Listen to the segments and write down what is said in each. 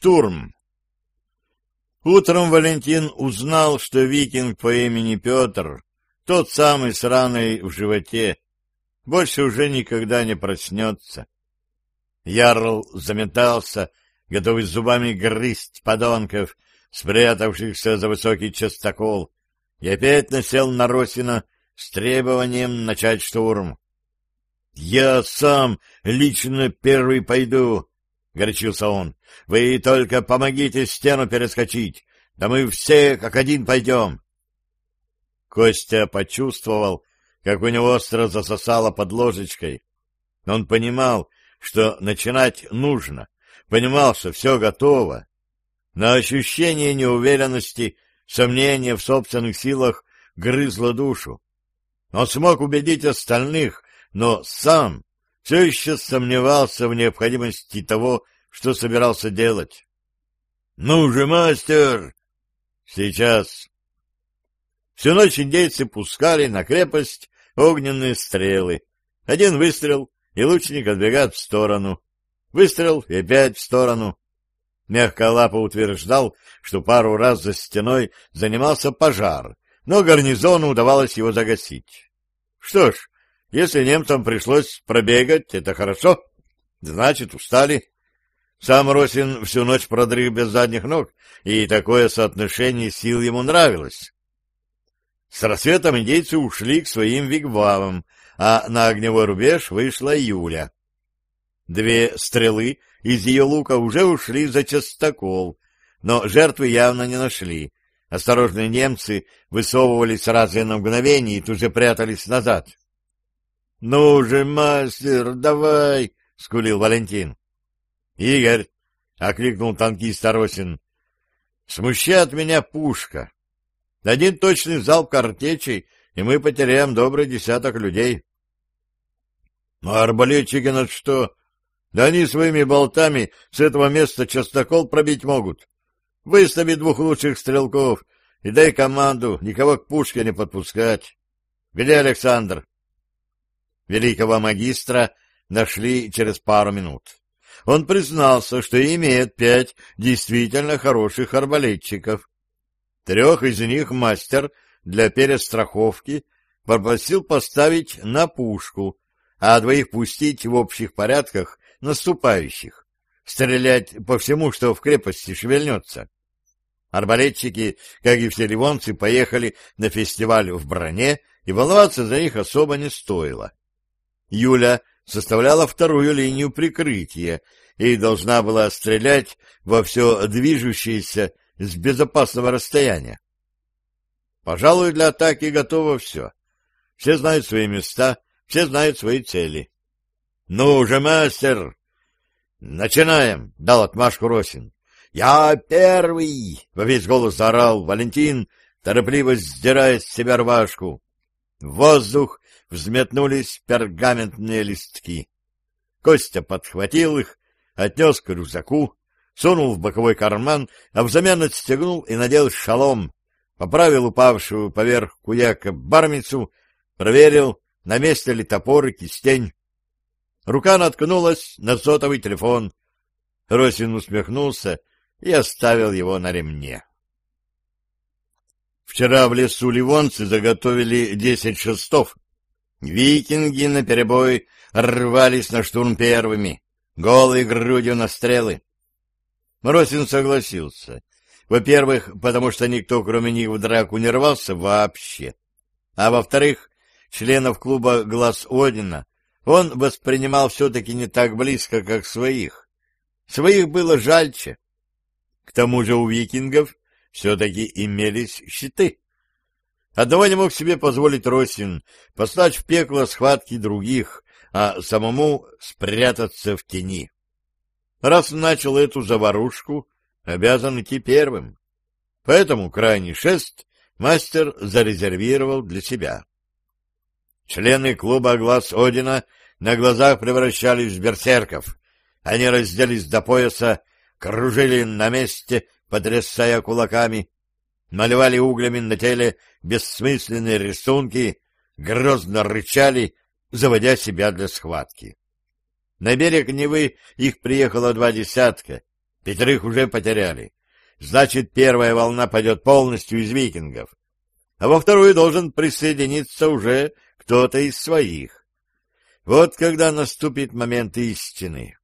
Штурм. Утром Валентин узнал, что викинг по имени Петр, тот самый с раной в животе, больше уже никогда не проснется. Ярл заметался, готовый зубами грызть подонков, спрятавшихся за высокий частокол, и опять насел на Росина с требованием начать штурм. — Я сам лично первый пойду, — горячился он. — Вы только помогите стену перескочить, да мы все как один пойдем. Костя почувствовал, как у него остро засосало под ложечкой. Он понимал, что начинать нужно, понимал, что все готово. Но ощущение неуверенности, сомнения в собственных силах грызло душу. Он смог убедить остальных, но сам все еще сомневался в необходимости того, что собирался делать. — Ну же, мастер! — Сейчас. Всю ночь индейцы пускали на крепость огненные стрелы. Один выстрел, и лучник отбегает в сторону. Выстрел и опять в сторону. Мягколапо утверждал, что пару раз за стеной занимался пожар, но гарнизону удавалось его загасить. Что ж, если немцам пришлось пробегать, это хорошо. Значит, устали. Сам Росин всю ночь продрыг без задних ног, и такое соотношение сил ему нравилось. С рассветом индейцы ушли к своим вигвамам, а на огневой рубеж вышла Юля. Две стрелы из ее лука уже ушли за частокол, но жертвы явно не нашли. Осторожные немцы высовывались разы на мгновение и тут же прятались назад. — Ну же, мастер, давай! — скулил Валентин. — Игорь! — окликнул танкист Аросин. — Смущает меня пушка. Один точный залп картечей, и мы потеряем добрый десяток людей. — А арбалетчики на что? Да они своими болтами с этого места частокол пробить могут. Выстави двух лучших стрелков и дай команду никого к пушке не подпускать. Где Александр? Великого магистра нашли через пару минут. Он признался, что имеет пять действительно хороших арбалетчиков. Трех из них мастер для перестраховки попросил поставить на пушку, а двоих пустить в общих порядках наступающих, стрелять по всему, что в крепости шевельнется. Арбалетчики, как и все ливонцы, поехали на фестиваль в броне, и волноваться за них особо не стоило. Юля составляла вторую линию прикрытия и должна была стрелять во все движущееся с безопасного расстояния. Пожалуй, для атаки готово все. Все знают свои места, все знают свои цели. — Ну же, мастер! — Начинаем! — дал отмашку Росин. — Я первый! — во весь голос заорал Валентин, торопливо сдирая с себя рвашку. В воздух взметнулись пергаментные листки. Костя подхватил их, отнес к рюкзаку, сунул в боковой карман, а взамен отстегнул и надел шалом, поправил упавшую поверх куяка бармицу, проверил, на месте ли топор и кистень. Рука наткнулась на сотовый телефон. Росин усмехнулся и оставил его на ремне. Вчера в лесу ливонцы заготовили десять шестов. Викинги наперебой рвались на штурм первыми, голой грудью на стрелы. Росин согласился. Во-первых, потому что никто, кроме них, в драку не рвался вообще. А во-вторых, членов клуба «Глаз Одина» он воспринимал все-таки не так близко, как своих. Своих было жальче. К тому же у викингов все-таки имелись щиты. Одного не мог себе позволить Росин послать в пекло схватки других, а самому спрятаться в тени. Раз начал эту заварушку, обязан идти первым. Поэтому крайний шест мастер зарезервировал для себя. Члены клуба «Глаз Одина» на глазах превращались в берсерков. Они разделись до пояса, кружили на месте, потрясая кулаками, малевали углями на теле бессмысленные рисунки, грозно рычали, заводя себя для схватки. На берег Невы их приехало два десятка, Пятерых уже потеряли. Значит, первая волна пойдет полностью из викингов. А во вторую должен присоединиться уже кто-то из своих. Вот когда наступит момент истины.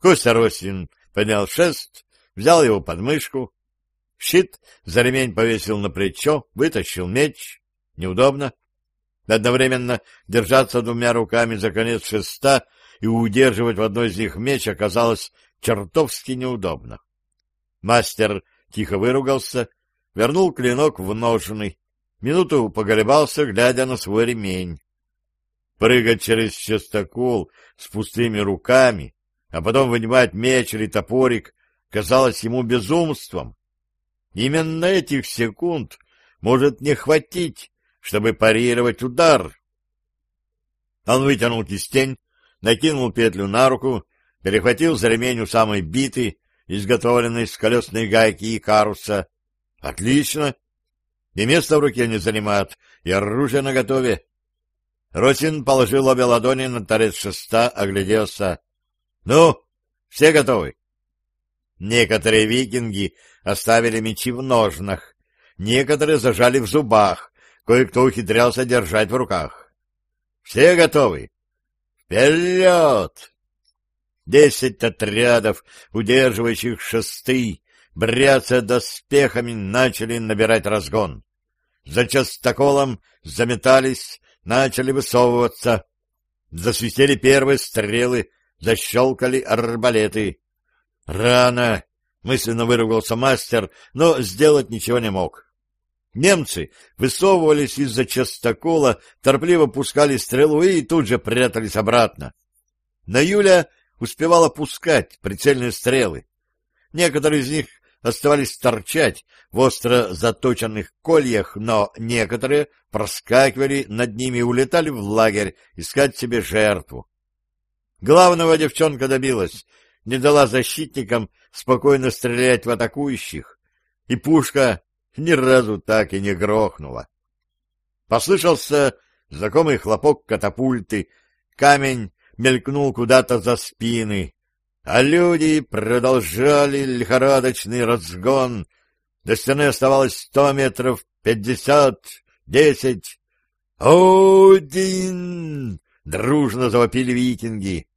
Костя Росин поднял шест, взял его под мышку, щит за ремень повесил на плечо, вытащил меч. Неудобно. Одновременно держаться двумя руками за конец шеста и удерживать в одной из них меч оказалось чертовски неудобно. Мастер тихо выругался, вернул клинок в ножны, минуту поголебался, глядя на свой ремень. Прыгать через частокол с пустыми руками, а потом вынимать меч или топорик, казалось ему безумством. Именно этих секунд может не хватить, чтобы парировать удар. Он вытянул кистень, накинул петлю на руку, перехватил за ремень у самой биты, изготовленной из колесной гайки и каруса. Отлично! И место в руке не занимает, и оружие наготове. Росин положил обе ладони на торец шеста, огляделся. — Ну, все готовы? Некоторые викинги оставили мечи в ножнах, некоторые зажали в зубах, кое-кто ухитрялся держать в руках. — Все готовы? Вперед! Десять отрядов, удерживающих шесты, бряться доспехами, начали набирать разгон. За частоколом заметались, начали высовываться. Засвистели первые стрелы, защелкали арбалеты. «Рано!» — мысленно выругался мастер, но сделать ничего не мог. Немцы высовывались из-за частокола, торпливо пускали стрелу и тут же прятались обратно. На Юля успевала пускать прицельные стрелы. Некоторые из них оставались торчать в остро заточенных кольях, но некоторые проскакивали над ними и улетали в лагерь искать себе жертву. Главного девчонка добилась, не дала защитникам спокойно стрелять в атакующих, и пушка ни разу так и не грохнула. Послышался знакомый хлопок катапульты, камень мелькнул куда-то за спины, а люди продолжали лихорадочный разгон. До стены оставалось сто метров, пятьдесят, десять. «Один!» — дружно завопили викинги.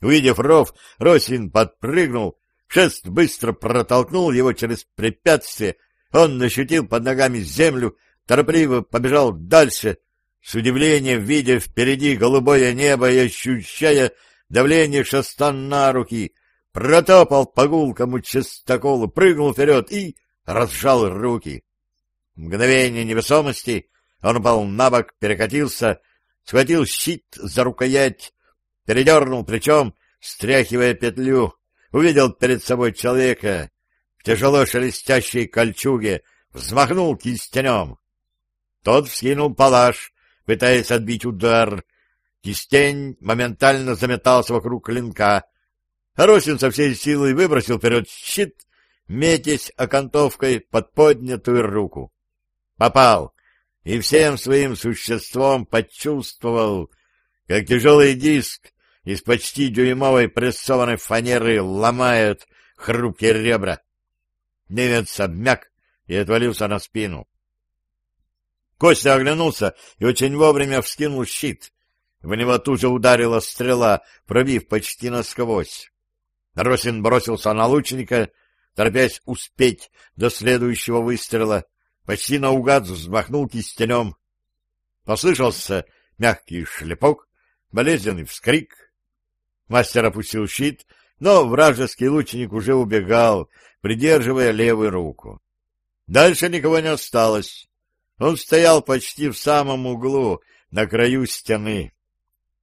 Увидев ров, Росин подпрыгнул, шест быстро протолкнул его через препятствие, он ощутил под ногами землю, торопливо побежал дальше, с удивлением видя впереди голубое небо и ощущая давление шеста на руки, протопал по гулкому частоколу, прыгнул вперед и разжал руки. Мгновение невесомости он упал на бок, перекатился, схватил щит за рукоять, передернул плечом, стряхивая петлю, увидел перед собой человека в тяжело шелестящей кольчуге, взмахнул кистенем. Тот вскинул палаш, пытаясь отбить удар. Кистень моментально заметался вокруг клинка. Росин со всей силой выбросил вперед щит, метясь окантовкой под поднятую руку. Попал, и всем своим существом почувствовал, как тяжелый диск из почти дюймовой прессованной фанеры ломает хрупкие ребра. Немец обмяк и отвалился на спину. Костя оглянулся и очень вовремя вскинул щит. В него тут же ударила стрела, пробив почти насквозь. Росин бросился на лучника, торопясь успеть до следующего выстрела, почти наугад взмахнул кистенем. Послышался мягкий шлепок, болезненный вскрик. Мастер опустил щит, но вражеский лучник уже убегал, придерживая левую руку. Дальше никого не осталось. Он стоял почти в самом углу, на краю стены.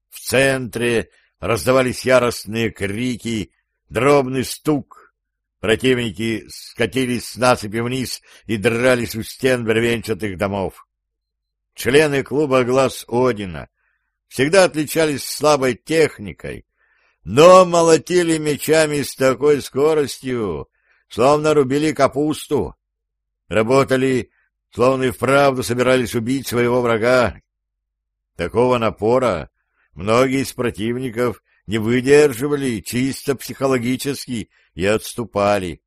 В центре раздавались яростные крики, дробный стук. Противники скатились с насыпи вниз и дрались у стен бревенчатых домов. Члены клуба «Глаз Одина» всегда отличались слабой техникой, но молотили мечами с такой скоростью, словно рубили капусту. Работали словно и вправду собирались убить своего врага. Такого напора многие из противников не выдерживали чисто психологически и отступали.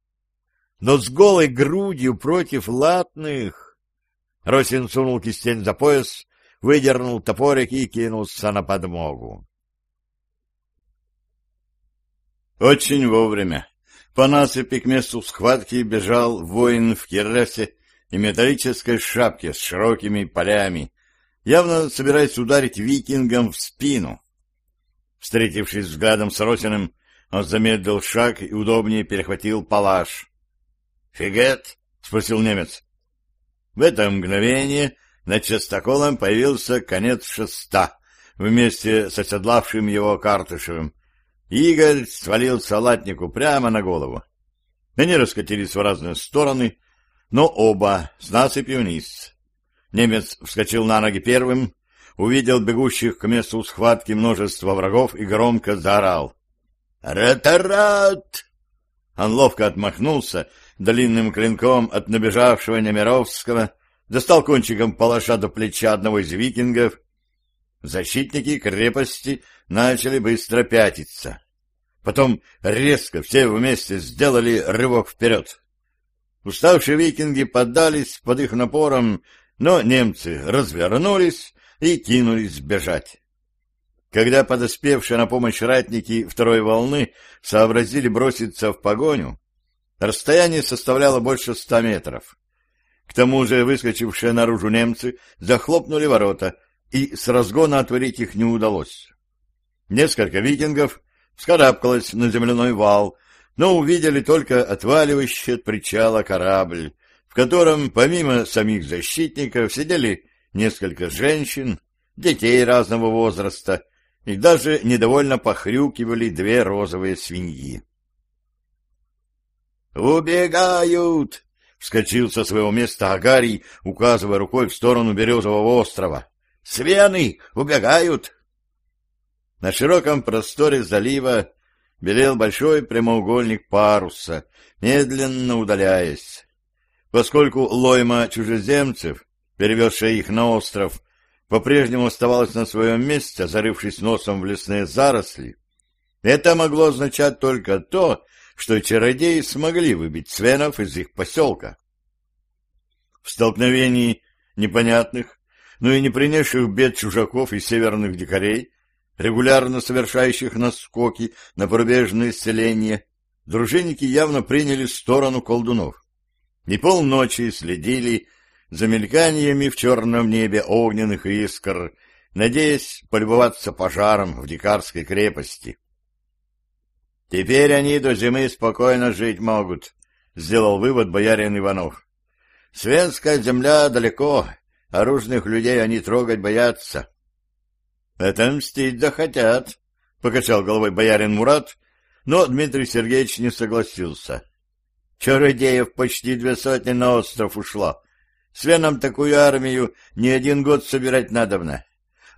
Но с голой грудью против латных... Росин сунул кистень за пояс, выдернул топорик и кинулся на подмогу. Очень вовремя. По насыпи к месту схватки бежал воин в киресе и металлической шапке с широкими полями, явно собираясь ударить викингам в спину. Встретившись взглядом с Росиным, он замедлил шаг и удобнее перехватил палаш. «Фигет?» — спросил немец. В это мгновение над частоколом появился конец шеста вместе с оседлавшим его Картышевым. Игорь свалил салатнику прямо на голову. Они раскатились в разные стороны, но оба с насыпи вниз. Немец вскочил на ноги первым, увидел бегущих к месту схватки множество врагов и громко заорал. «Ратарат!» Он ловко отмахнулся длинным клинком от набежавшего Немировского, достал кончиком палаша до плеча одного из викингов. Защитники крепости начали быстро пятиться. Потом резко все вместе сделали рывок вперед. Уставшие викинги поддались под их напором, но немцы развернулись и кинулись бежать. Когда подоспевшие на помощь ратники второй волны сообразили броситься в погоню, расстояние составляло больше ста метров. К тому же выскочившие наружу немцы захлопнули ворота, и с разгона отворить их не удалось. Несколько викингов вскарабкалось на земляной вал, но увидели только отваливающий от причала корабль, в котором помимо самих защитников сидели несколько женщин, детей разного возраста, и даже недовольно похрюкивали две розовые свиньи. «Убегают!» — вскочил со своего места Агарий, указывая рукой в сторону Березового острова. «Свены! Убегают!» На широком просторе залива белел большой прямоугольник паруса, медленно удаляясь. Поскольку лойма чужеземцев, перевезшая их на остров, по-прежнему оставалась на своем месте, зарывшись носом в лесные заросли, это могло означать только то, что чародеи смогли выбить свенов из их поселка. В столкновении непонятных, но и не принесших бед чужаков и северных дикарей регулярно совершающих наскоки на пробежные селения, дружинники явно приняли сторону колдунов. И полночи следили за мельканиями в черном небе огненных искр, надеясь полюбоваться пожаром в дикарской крепости. «Теперь они до зимы спокойно жить могут», — сделал вывод боярин Иванов. «Свенская земля далеко, оружных людей они трогать боятся. «Отомстить захотят», — покачал головой боярин Мурат, но Дмитрий Сергеевич не согласился. «Чародеев почти две сотни на остров ушло. Свенам такую армию не один год собирать надобно.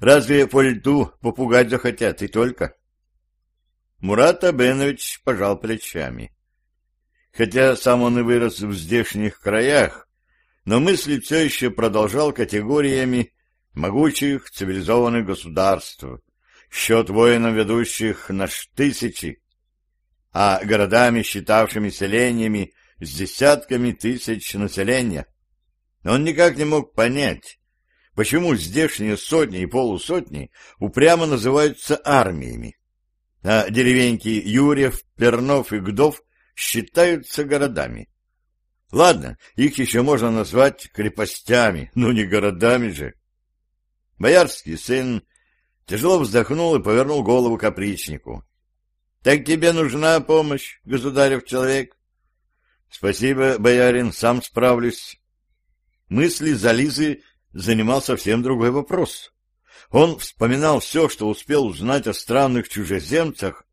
Разве по льду попугать захотят, и только?» Мурат Абенович пожал плечами. Хотя сам он и вырос в здешних краях, но мысли все еще продолжал категориями могучих цивилизованных государств, счет воинов, ведущих на тысячи, а городами, считавшими селениями с десятками тысяч населения. Он никак не мог понять, почему здешние сотни и полусотни упрямо называются армиями, а деревеньки Юрьев, Пернов и Гдов считаются городами. Ладно, их еще можно назвать крепостями, но не городами же. Боярский сын тяжело вздохнул и повернул голову к опричнику. — Так тебе нужна помощь, государев человек? — Спасибо, боярин, сам справлюсь. Мысли Зализы занимал совсем другой вопрос. Он вспоминал все, что успел узнать о странных чужеземцах,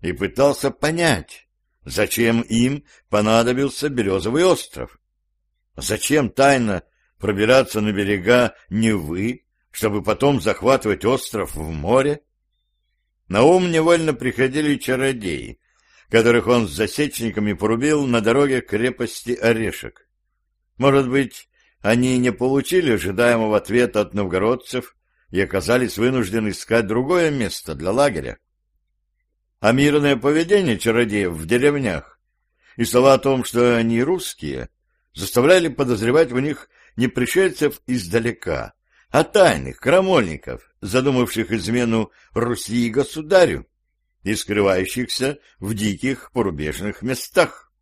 и пытался понять, зачем им понадобился Березовый остров. Зачем тайно пробираться на берега Невы чтобы потом захватывать остров в море? На ум невольно приходили чародеи, которых он с засечниками порубил на дороге крепости Орешек. Может быть, они не получили ожидаемого ответа от новгородцев и оказались вынуждены искать другое место для лагеря. А мирное поведение чародеев в деревнях и слова о том, что они русские, заставляли подозревать в них не пришельцев издалека, а тайных крамольников, задумавших измену Руси и государю и скрывающихся в диких порубежных местах.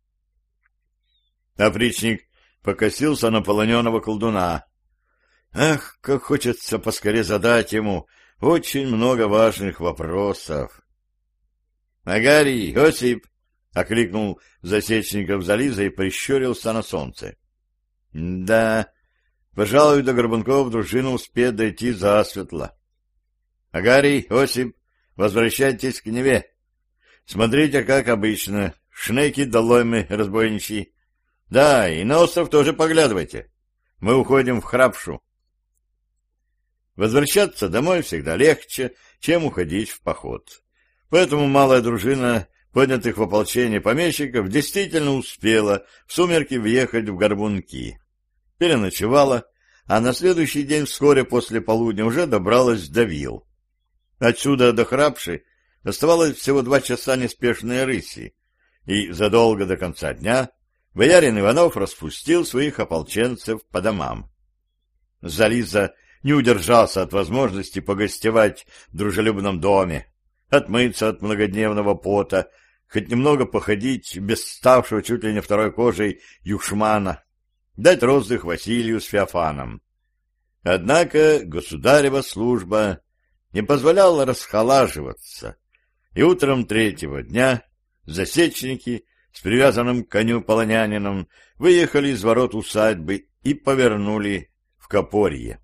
Опричник покосился на полоненого колдуна. Ах, как хочется поскорее задать ему очень много важных вопросов. — Агарий, Осип! — окликнул засечников Зализа и прищурился на солнце. — Да, пожалуй, до Горбунков дружина успеет дойти засветло. — Агарий, Осип, возвращайтесь к Неве. Смотрите, как обычно, шнеки долой мы, разбойничьи. Да, и на остров тоже поглядывайте. Мы уходим в Храпшу. Возвращаться домой всегда легче, чем уходить в поход. Поэтому малая дружина поднятых в ополчение помещиков действительно успела в сумерки въехать в Горбунки. Переночевала, а на следующий день вскоре после полудня уже добралась до Вил. Отсюда до Храпши оставалось всего два часа неспешной рыси, и задолго до конца дня боярин Иванов распустил своих ополченцев по домам. Зализа не удержался от возможности погостевать в дружелюбном доме, отмыться от многодневного пота, хоть немного походить без ставшего чуть ли не второй кожей юшмана, дать роздых Василию с Феофаном. Однако государева служба не позволяла расхолаживаться, и утром третьего дня засечники с привязанным к коню полонянином выехали из ворот усадьбы и повернули в Копорье.